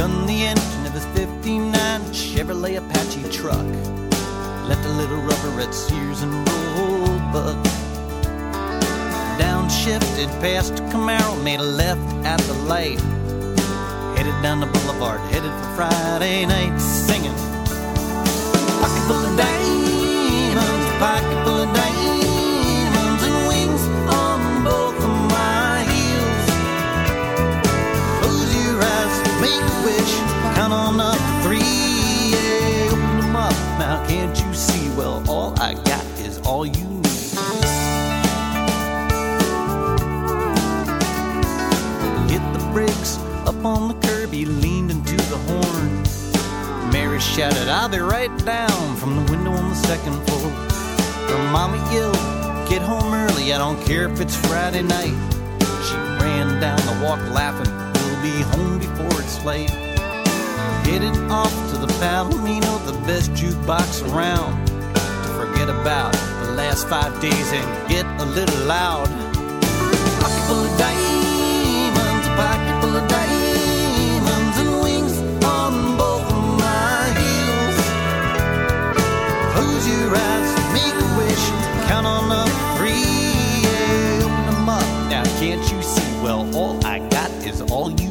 gunned the engine of his 59 Chevrolet Apache truck. Left a little rubber at Sears and Roebuck. Downshifted past Camaro, made a left at the light. Headed down the boulevard, headed for Friday night, singing. Pocket full of diamonds, pocket full of diamonds, Well, all I got is all you need. Hit the brakes up on the curb, he leaned into the horn. Mary shouted, I'll be right down from the window on the second floor. Her mama yelled, get home early, I don't care if it's Friday night. She ran down the walk laughing, we'll be home before it's late. Headed off to the Palomino, the best jukebox around. Forget about the last five days and get a little loud. Pocket full of diamonds, a pocket full of diamonds, and wings on both my heels. Close your eyes, make a wish, count on up three, yeah, open them up. Now can't you see? Well, all I got is all you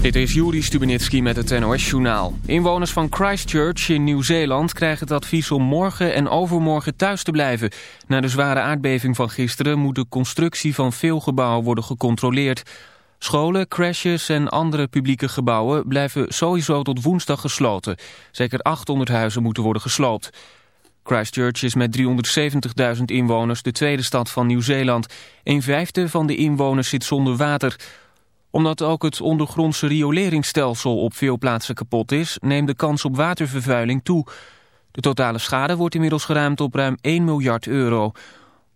Dit is Juri Stubenitski met het NOS-journaal. Inwoners van Christchurch in Nieuw-Zeeland krijgen het advies om morgen en overmorgen thuis te blijven. Na de zware aardbeving van gisteren moet de constructie van veel gebouwen worden gecontroleerd. Scholen, crashes en andere publieke gebouwen blijven sowieso tot woensdag gesloten. Zeker 800 huizen moeten worden gesloopt. Christchurch is met 370.000 inwoners de tweede stad van Nieuw-Zeeland. Een vijfde van de inwoners zit zonder water omdat ook het ondergrondse rioleringsstelsel op veel plaatsen kapot is, neemt de kans op watervervuiling toe. De totale schade wordt inmiddels geruimd op ruim 1 miljard euro.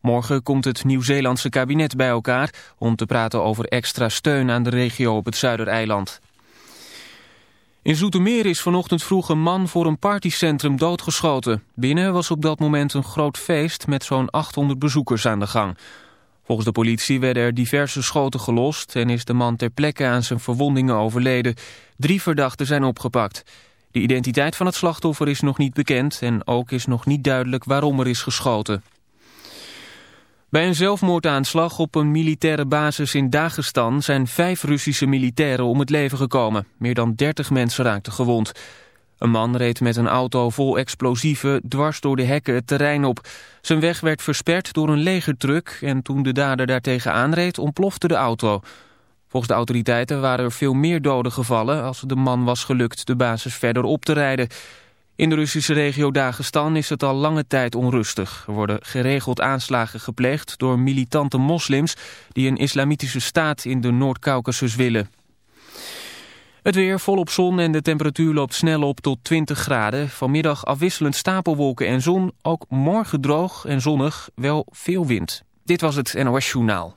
Morgen komt het Nieuw-Zeelandse kabinet bij elkaar om te praten over extra steun aan de regio op het Zuidereiland. In Zoetermeer is vanochtend vroeg een man voor een partycentrum doodgeschoten. Binnen was op dat moment een groot feest met zo'n 800 bezoekers aan de gang. Volgens de politie werden er diverse schoten gelost en is de man ter plekke aan zijn verwondingen overleden. Drie verdachten zijn opgepakt. De identiteit van het slachtoffer is nog niet bekend en ook is nog niet duidelijk waarom er is geschoten. Bij een zelfmoordaanslag op een militaire basis in Dagestan zijn vijf Russische militairen om het leven gekomen. Meer dan 30 mensen raakten gewond. Een man reed met een auto vol explosieven dwars door de hekken het terrein op. Zijn weg werd versperd door een legertruck en toen de dader daartegen aanreed ontplofte de auto. Volgens de autoriteiten waren er veel meer doden gevallen als de man was gelukt de basis verder op te rijden. In de Russische regio Dagestan is het al lange tijd onrustig. Er worden geregeld aanslagen gepleegd door militante moslims die een islamitische staat in de Noord-Caucasus willen. Het weer volop zon en de temperatuur loopt snel op tot 20 graden. Vanmiddag afwisselend stapelwolken en zon. Ook morgen droog en zonnig, wel veel wind. Dit was het NOS Journaal.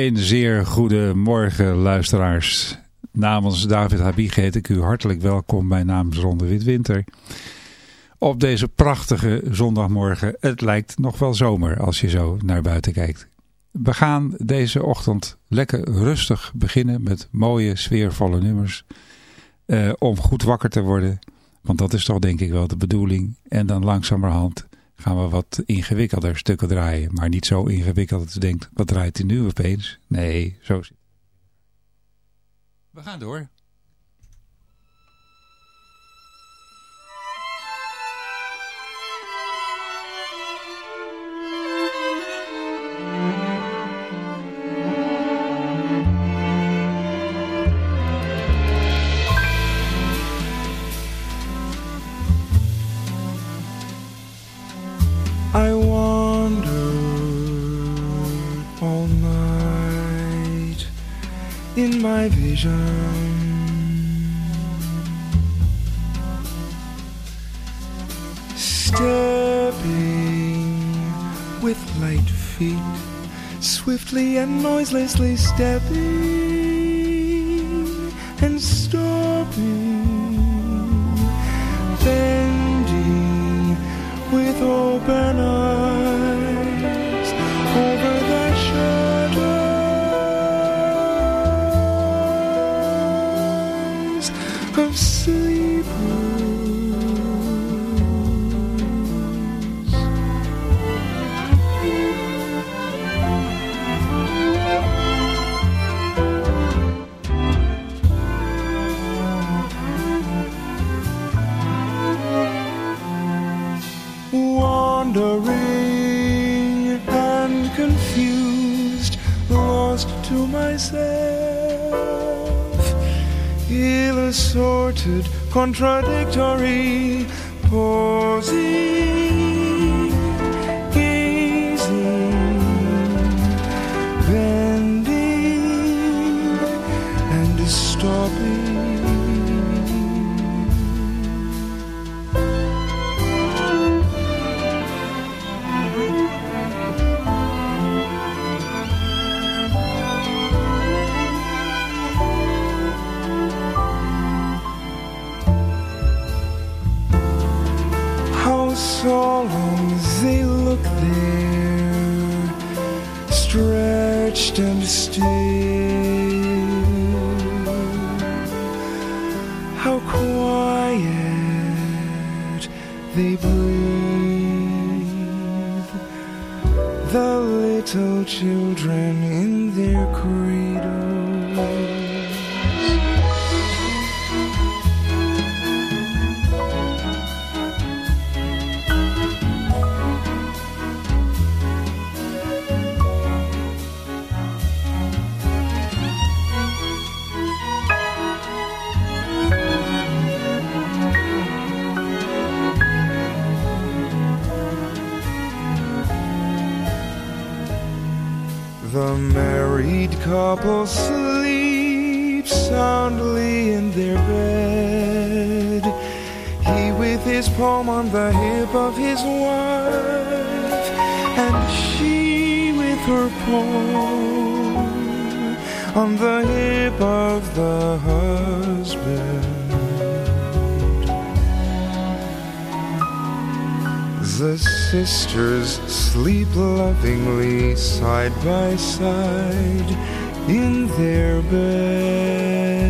Een zeer goede morgen luisteraars. Namens David Habig heet ik u hartelijk welkom bij Ronde Witwinter. Op deze prachtige zondagmorgen. Het lijkt nog wel zomer als je zo naar buiten kijkt. We gaan deze ochtend lekker rustig beginnen met mooie sfeervolle nummers. eh, om goed wakker te worden. Want dat is toch denk ik wel de bedoeling. En dan langzamerhand gaan we wat ingewikkelder stukken draaien. Maar niet zo ingewikkeld dat je denkt, wat draait hij nu opeens? Nee, zo zit We gaan door. Stepping with light feet, swiftly and noiselessly stepping they look there, stretched and still. How quiet they breathe, the little children married couple sleep soundly in their bed. He with his palm on the hip of his wife, and she with her palm on the hip of the husband. The sisters sleep lovingly side by side in their bed.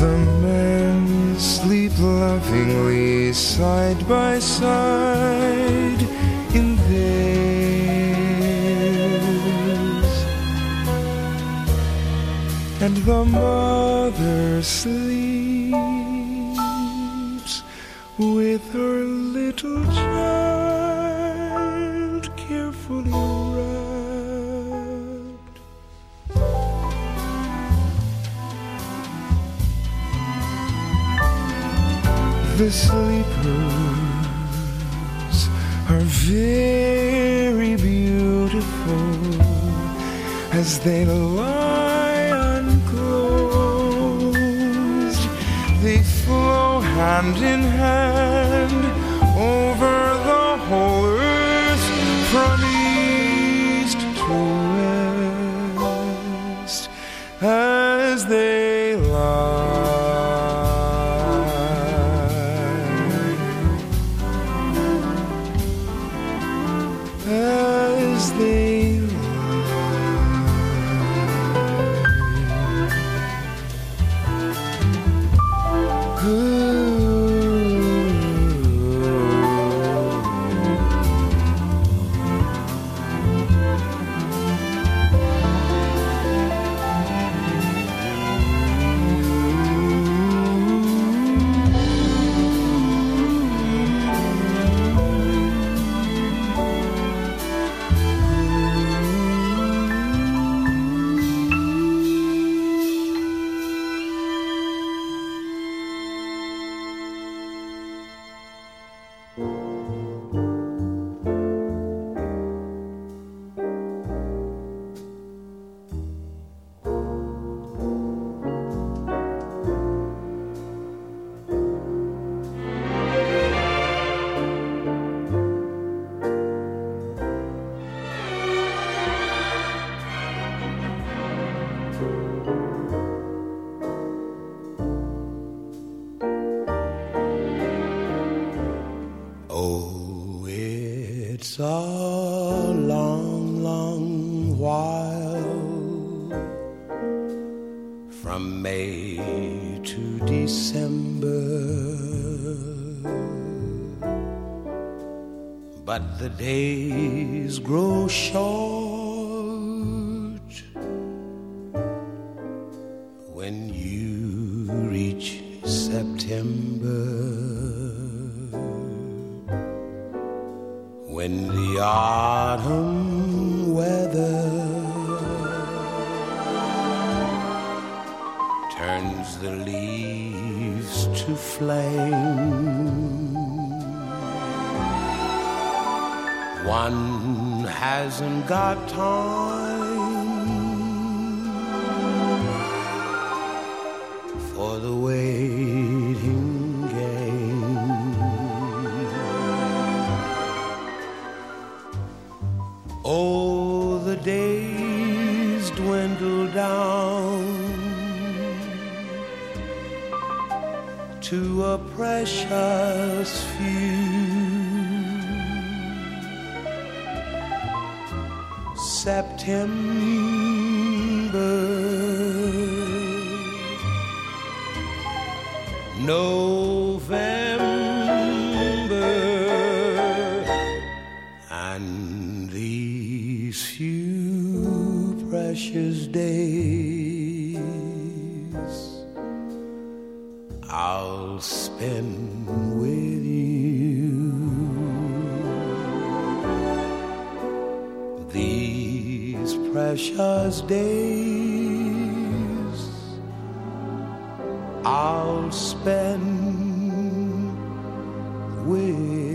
The men sleep lovingly side by side in theirs. And the mother sleeps with her little child carefully wrapped. The sleepers are very beautiful as they lie hand in hand Oh, it's a long, long while from May to December. But the days grow short September. No precious days I'll spend with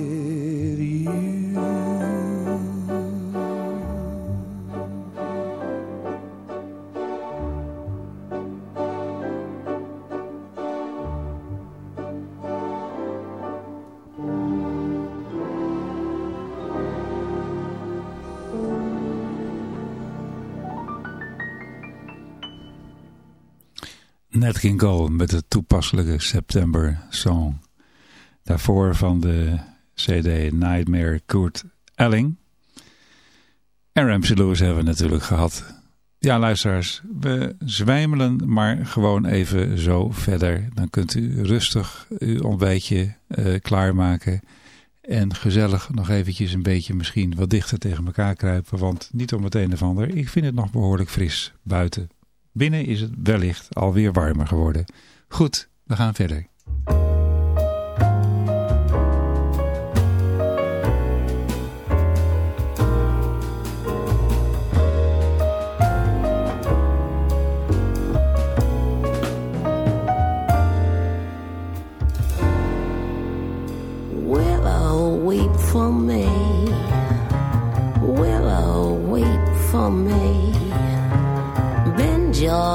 King Cole met de toepasselijke September Song. Daarvoor van de CD Nightmare Kurt Elling. En Ramsey Lewis hebben we natuurlijk gehad. Ja, luisteraars, we zwijmelen maar gewoon even zo verder. Dan kunt u rustig uw ontbijtje eh, klaarmaken. En gezellig nog eventjes een beetje misschien wat dichter tegen elkaar kruipen. Want niet om het een of ander, ik vind het nog behoorlijk fris buiten. Binnen is het wellicht alweer warmer geworden. Goed, we gaan verder.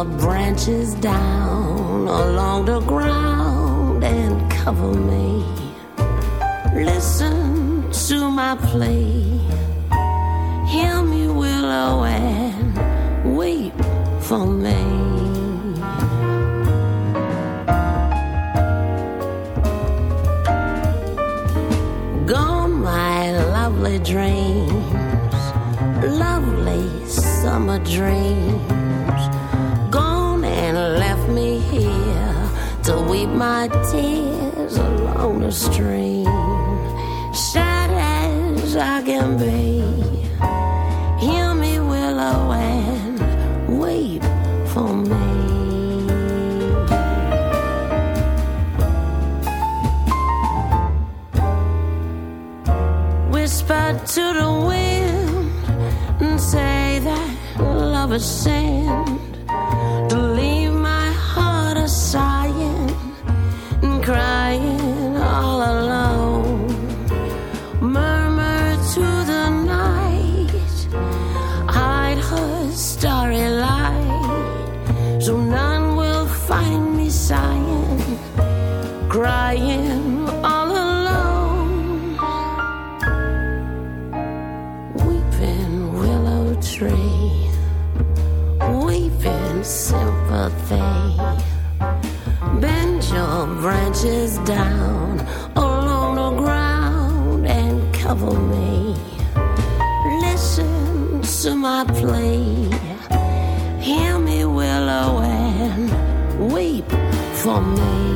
Branches down along the ground and cover me. Listen to my plea. Hear me, willow, and weep for me. Gone my lovely dreams, lovely summer dreams. To my tears along the stream. Sad as I can be, hear me, willow, and weep for me. whisper to the wind and say that love is sent my plea. Hear me, willow, oh, and weep for me.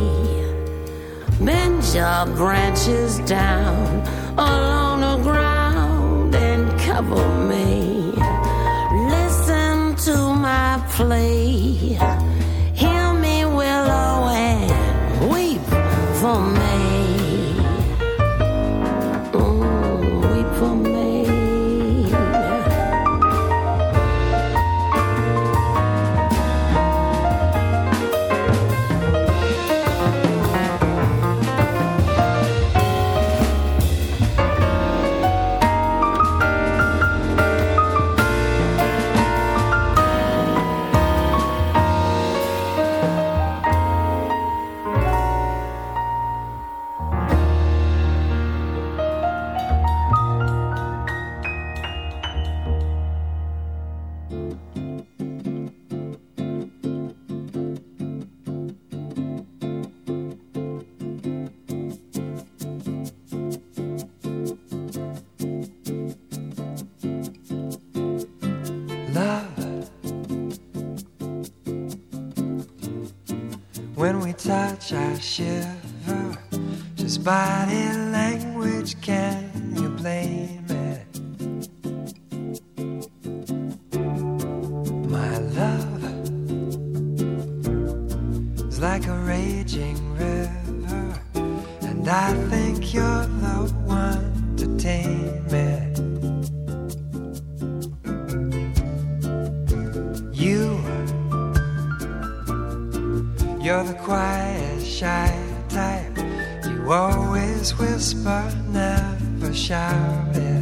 Your branches down along the ground and cover me. Listen to my plea. Body language, can you blame it? My love is like a raging river, and I think you're the one to tame it. You, you're the quiet, shy always whisper, never shout it.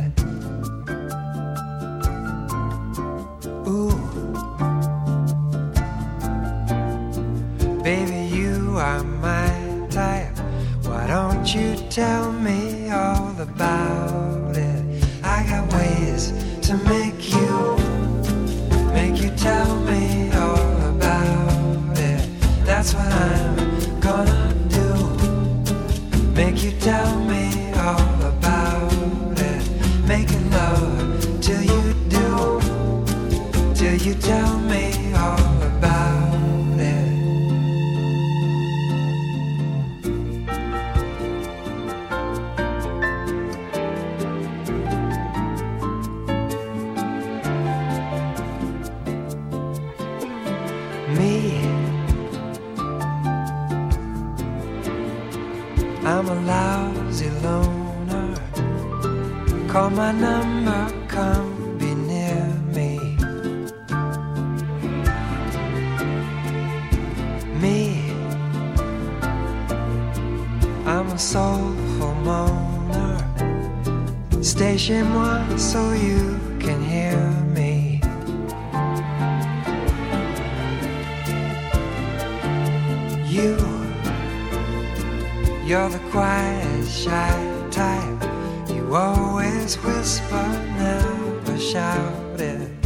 always whisper, never shout it.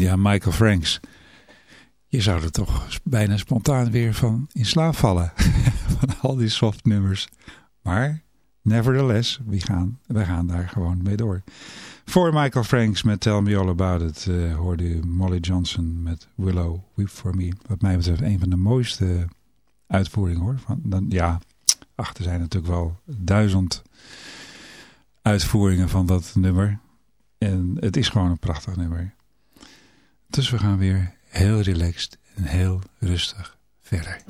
Ja, Michael Franks. Je zou er toch bijna spontaan weer van in slaap vallen. van al die soft nummers. Maar, nevertheless, we gaan, we gaan daar gewoon mee door. Voor Michael Franks met Tell Me All About It eh, hoorde u Molly Johnson met Willow Weep For Me. Wat mij betreft een van de mooiste uitvoeringen hoor. Van, dan, ja, achter zijn natuurlijk wel duizend uitvoeringen van dat nummer. En het is gewoon een prachtig nummer. Dus we gaan weer heel relaxed en heel rustig verder.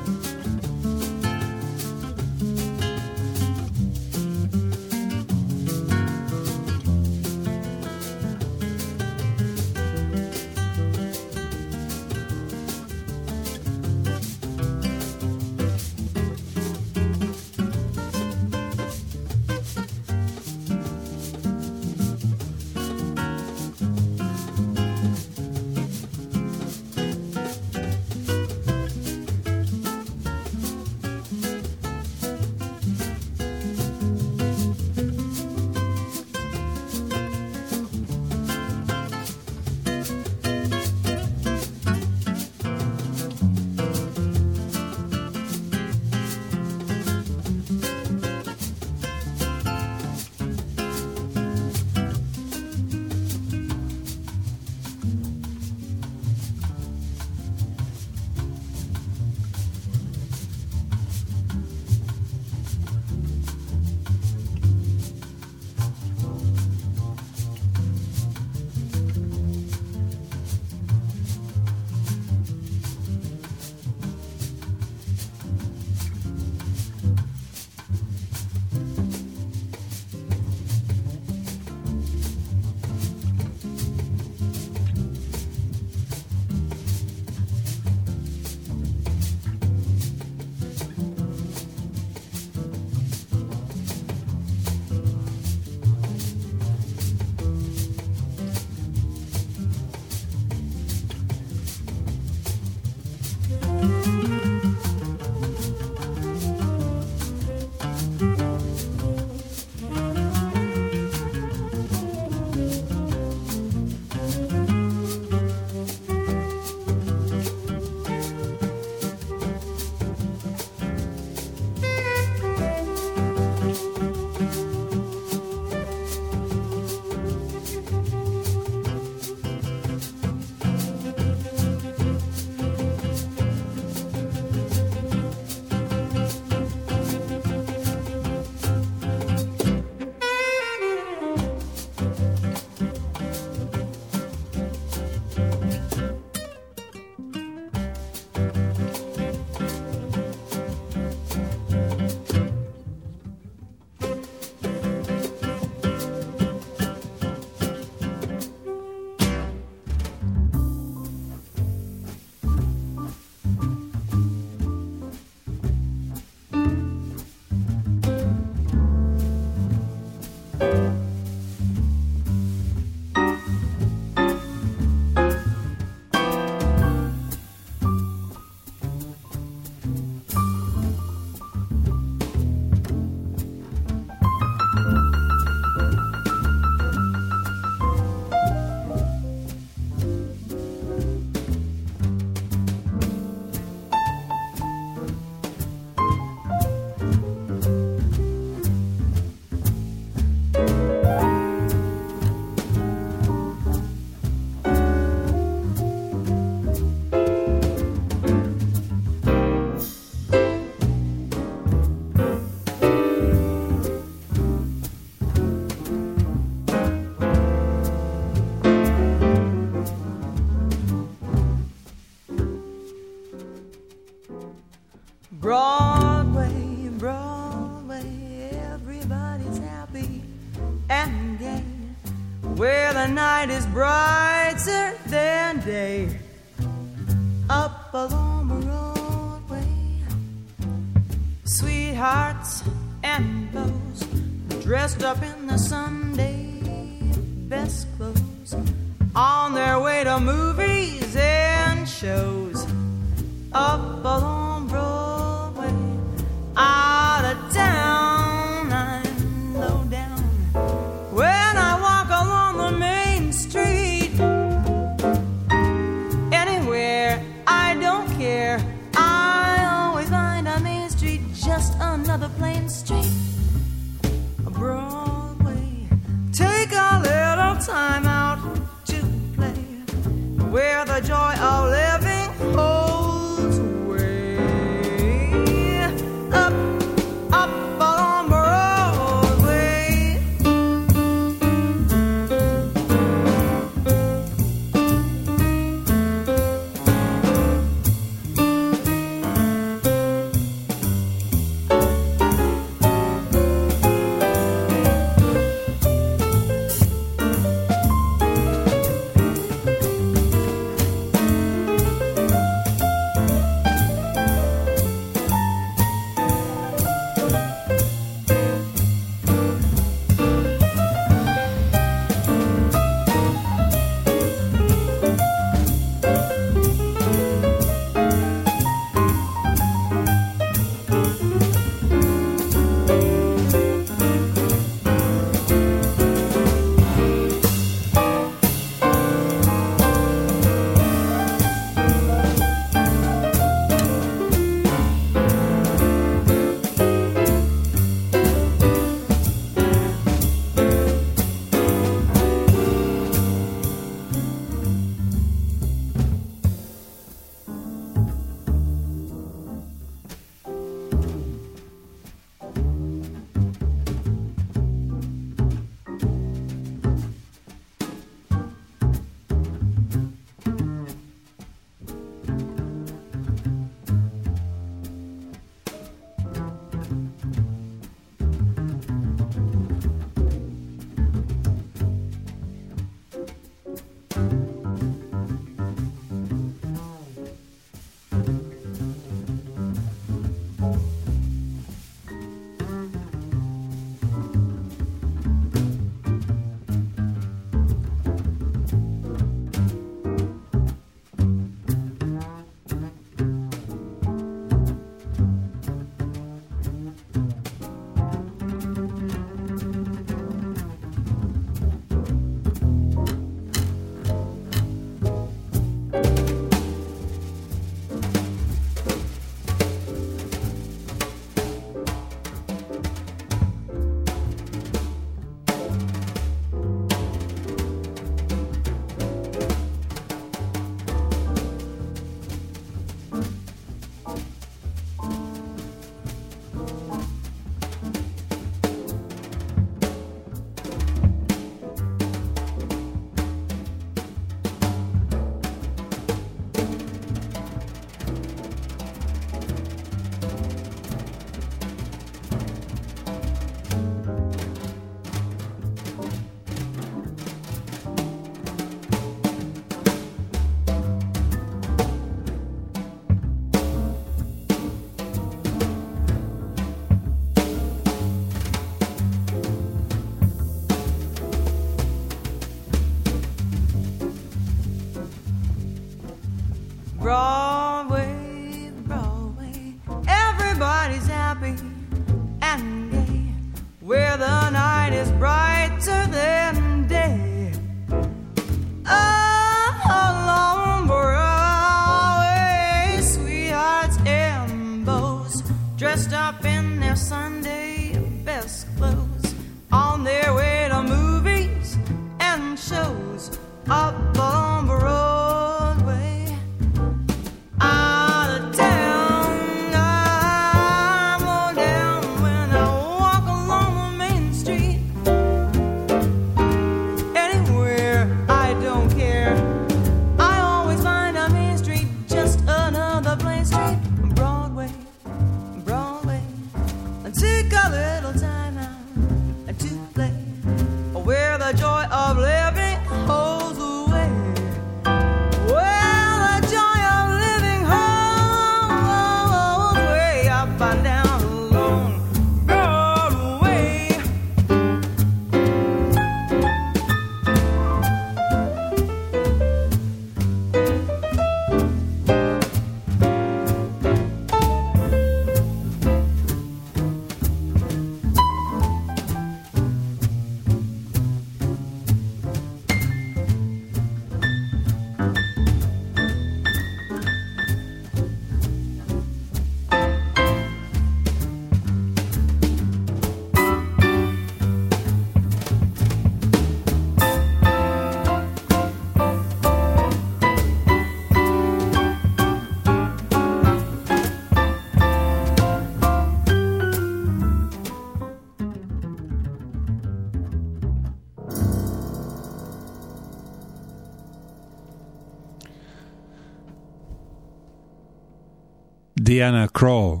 Diana Krall,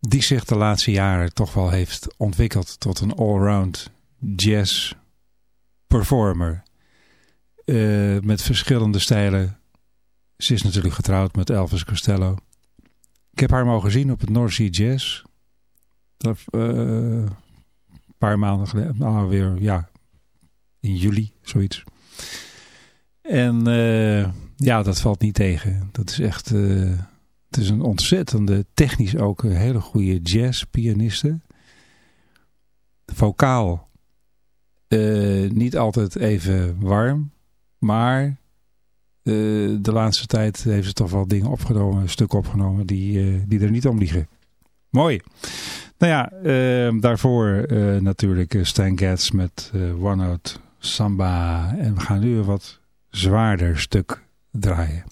die zich de laatste jaren toch wel heeft ontwikkeld tot een allround jazz performer. Eh, met verschillende stijlen. Ze is natuurlijk getrouwd met Elvis Costello. Ik heb haar mogen zien op het North Sea Jazz. Eh, een paar maanden geleden. Nou, weer, ja, in juli, zoiets. En eh, ja, dat valt niet tegen. Dat is echt... het is een ontzettende, technisch ook een hele goede jazzpianiste. Vokaal eh, niet altijd even warm. Maar eh, de laatste tijd heeft ze toch wel dingen opgenomen, een stuk opgenomen die, eh, die er niet om liegen. Mooi. Nou ja, eh, daarvoor natuurlijk Stan Getz met One Out Samba. En we gaan nu een wat zwaarder stuk draaien.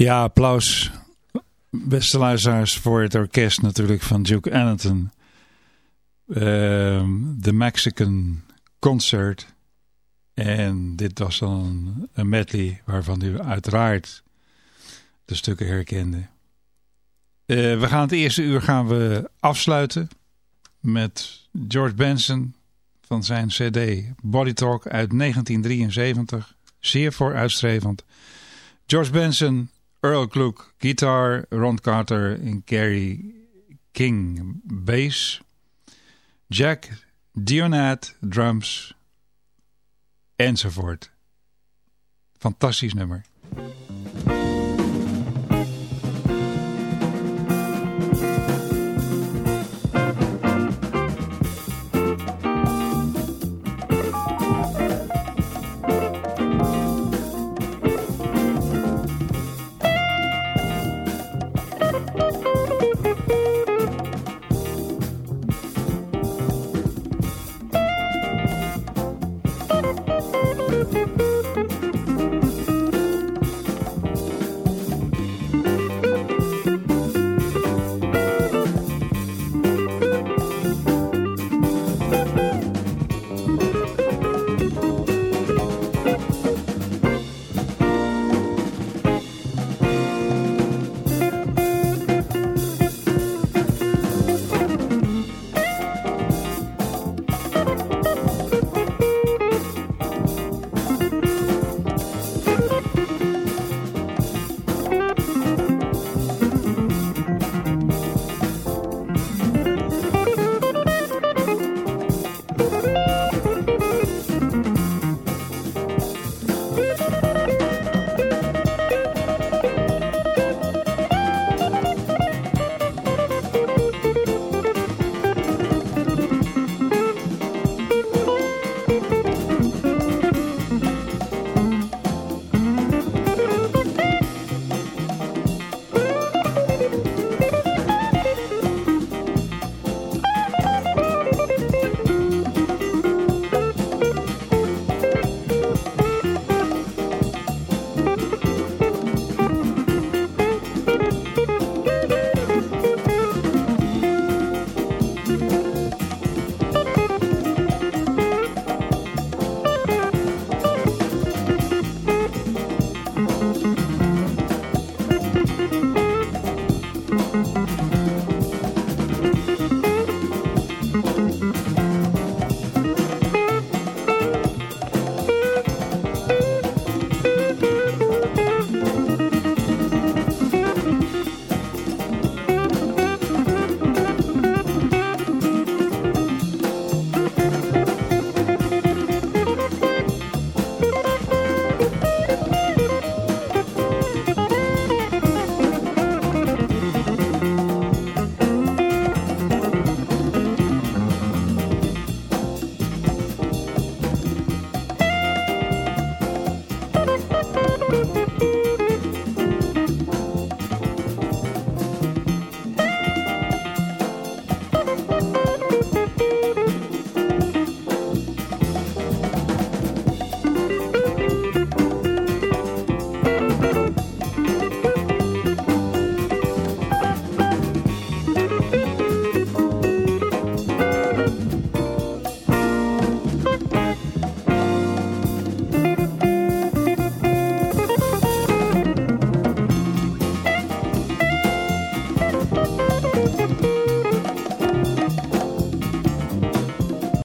Ja, applaus. Beste luisteraars voor het orkest natuurlijk van Duke Ellington. Ehm, De Mexican Concert. En dit was dan een medley waarvan u uiteraard de stukken herkende. Eh, we gaan het eerste uur gaan we afsluiten met George Benson van zijn cd Body Talk uit 1973. Zeer vooruitstrevend. George Benson, Earl Klug, gitaar, Ron Carter en Gary King, bass. Jack Dionat, drums, enzovoort. Fantastisch nummer.